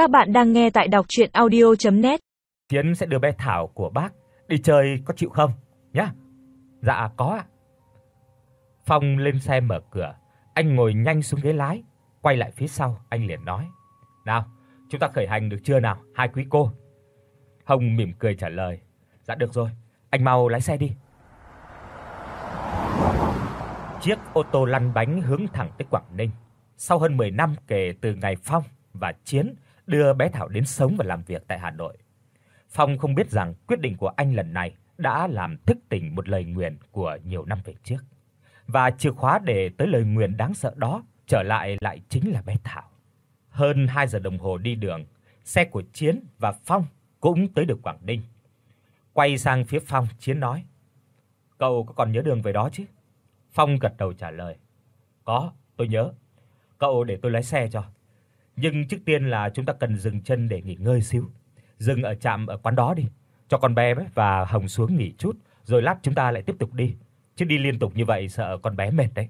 Các bạn đang nghe tại đọc audio net Tiến sẽ đưa bé Thảo của bác đi chơi có chịu không? Nhá. Dạ có ạ. Phong lên xe mở cửa, anh ngồi nhanh xuống ghế lái, quay lại phía sau, anh liền nói: "Nào, chúng ta khởi hành được chưa nào, hai quý cô?" Hồng mỉm cười trả lời: "Dạ được rồi, anh mau lái xe đi." Chiếc ô tô lăn bánh hướng thẳng tới Quảng Ninh. Sau hơn 10 năm kể từ ngày Phong và Chiến đưa bé Thảo đến sống và làm việc tại Hà Nội. Phong không biết rằng quyết định của anh lần này đã làm thức tỉnh một lời nguyền của nhiều năm về trước. Và chìa khóa để tới lời nguyền đáng sợ đó trở lại lại chính là bé Thảo. Hơn 2 giờ đồng hồ đi đường, xe của Chiến và Phong cũng tới được Quảng Ninh. Quay sang phía Phong, Chiến nói: "Cậu có còn nhớ đường về đó chứ?" Phong gật đầu trả lời: "Có, tôi nhớ. Cậu để tôi lái xe cho. Nhưng trước tiên là chúng ta cần dừng chân để nghỉ ngơi xíu. Dừng ở trạm ở quán đó đi, cho con bé và Hồng xuống nghỉ chút, rồi lát chúng ta lại tiếp tục đi, chứ đi liên tục như vậy sợ con bé mệt đấy."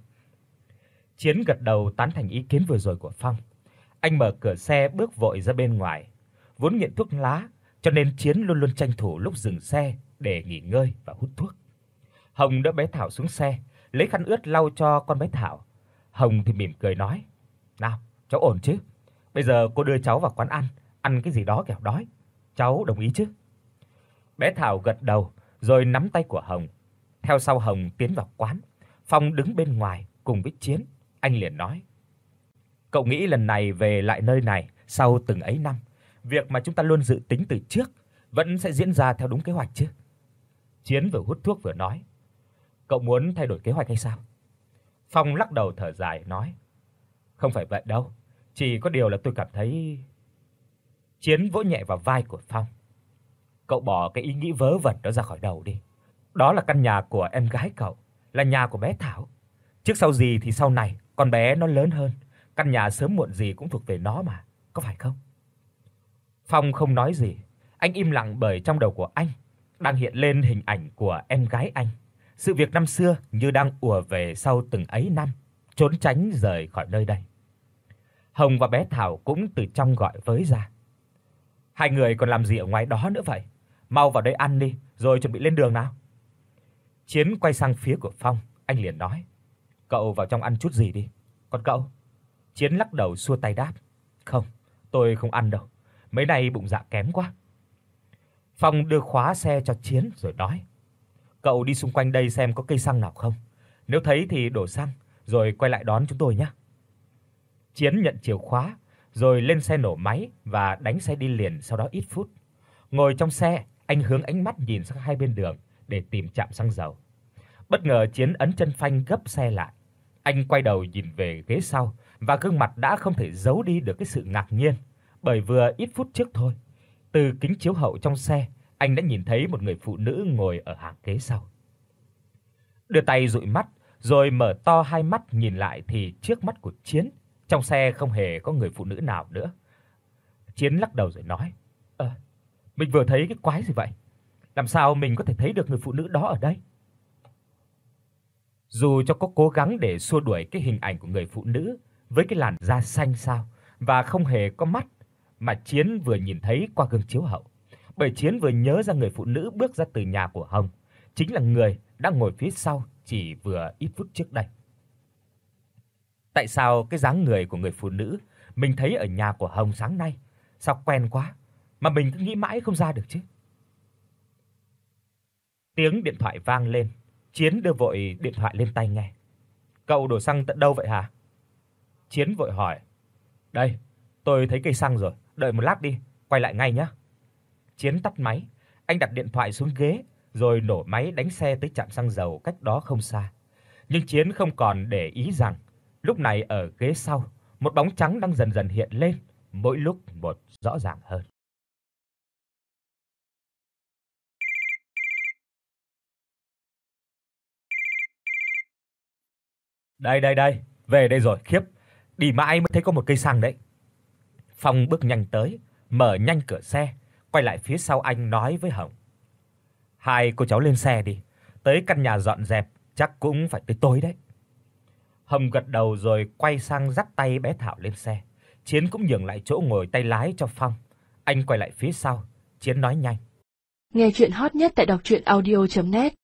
Chiến gật đầu tán thành ý kiến vừa rồi của Phong. Anh mở cửa xe bước vội ra bên ngoài. Vốn nghiện thuốc lá, cho nên Chiến luôn luôn tranh thủ lúc dừng xe để nghỉ ngơi và hút thuốc. Hồng đỡ bé Thảo xuống xe, lấy khăn ướt lau cho con bé Thảo. Hồng thì mỉm cười nói: "Nào, cháu ổn chứ? Bây giờ cô đưa cháu vào quán ăn, ăn cái gì đó kẻo đói. Cháu đồng ý chứ?" Bé Thảo gật đầu, rồi nắm tay của Hồng. Theo sau Hồng tiến vào quán. Phong đứng bên ngoài cùng với Chiến, anh liền nói: "Cậu nghĩ lần này về lại nơi này sau từng ấy năm, việc mà chúng ta luôn dự tính từ trước vẫn sẽ diễn ra theo đúng kế hoạch chứ?" Chiến vừa hút thuốc vừa nói: Cậu muốn thay đổi kế hoạch hay sao? Phong lắc đầu thở dài nói: "Không phải vậy đâu, chỉ có điều là tôi cảm thấy..." Chiến vỗ nhẹ vào vai của Phong. "Cậu bỏ cái ý nghĩ vớ vẩn đó ra khỏi đầu đi. Đó là căn nhà của em gái cậu, là nhà của bé Thảo. Trước sau gì thì sau này con bé nó lớn hơn, căn nhà sớm muộn gì cũng thuộc về nó mà, có phải không?" Phong không nói gì, anh im lặng bởi trong đầu của anh đang hiện lên hình ảnh của em gái anh. Sự việc năm xưa như đang ùa về sau từng ấy năm, trốn tránh rời khỏi nơi đây. Hồng và bé Thảo cũng từ trong gọi với ra. Hai người còn làm gì ở ngoài đó nữa vậy? Mau vào đây ăn đi, rồi chuẩn bị lên đường nào. Chiến quay sang phía của Phong, anh liền nói: "Cậu vào trong ăn chút gì đi." "Còn cậu?" Chiến lắc đầu xua tay đáp: "Không, tôi không ăn đâu. Mấy nay bụng dạ kém quá." Phong đưa khóa xe cho Chiến rồi nói: Cậu đi xung quanh đây xem có cây xăng nào không. Nếu thấy thì đổ xăng rồi quay lại đón chúng tôi nhé." Chiến nhận chìa khóa rồi lên xe nổ máy và đánh xe đi liền sau đó ít phút. Ngồi trong xe, anh hướng ánh mắt nhìn sang hai bên đường để tìm trạm xăng dầu. Bất ngờ Chiến ấn chân phanh gấp xe lại. Anh quay đầu nhìn về ghế sau và gương mặt đã không thể giấu đi được cái sự ngạc nhiên, bởi vừa ít phút trước thôi, từ kính chiếu hậu trong xe, anh đã nhìn thấy một người phụ nữ ngồi ở hàng ghế sau. Đưa tay dụi mắt, rồi mở to hai mắt nhìn lại thì trước mắt của Chiến, trong xe không hề có người phụ nữ nào nữa. Chiến lắc đầu rồi nói: "Ờ, mình vừa thấy cái quái gì vậy? Làm sao mình có thể thấy được người phụ nữ đó ở đây?" Dù cho có cố gắng để xua đuổi cái hình ảnh của người phụ nữ với cái làn da xanh xao và không hề có mắt mà Chiến vừa nhìn thấy qua gương chiếu hậu, bởi Chiến vừa nhớ ra người phụ nữ bước ra từ nhà của Hồng, chính là người đang ngồi phía sau chỉ vừa ít phút trước đây. Tại sao cái dáng người của người phụ nữ mình thấy ở nhà của Hồng sáng nay sao quen quá mà mình cứ nghĩ mãi không ra được chứ? Tiếng điện thoại vang lên, Chiến đưa vội điện thoại lên tai nghe. "Cậu đổ xăng tận đâu vậy hả?" Chiến vội hỏi. "Đây, tôi thấy cây xăng rồi, đợi một lát đi, quay lại ngay nhé." Chiến tắt máy, anh đặt điện thoại xuống ghế rồi nổ máy đánh xe tới trạm xăng dầu cách đó không xa. Nhưng Chiến không còn để ý rằng lúc này ở ghế sau, một bóng trắng đang dần dần hiện lên, mỗi lúc một rõ ràng hơn. Đây đây đây, về đây rồi, khiếp. Đi mãi mới thấy có một cây xăng đấy. Phong bước nhanh tới, mở nhanh cửa xe, quay lại phía sau anh nói với Hồng. Hai cô cháu lên xe đi, tới căn nhà dọn dẹp chắc cũng phải tới tối đấy. Hồng gật đầu rồi quay sang dắt tay bé Thảo lên xe. Chiến cũng nhường lại chỗ ngồi tay lái cho Phong. Anh quay lại phía sau, Chiến nói nhanh. Nghe truyện hot nhất tại doctruyenaudio.net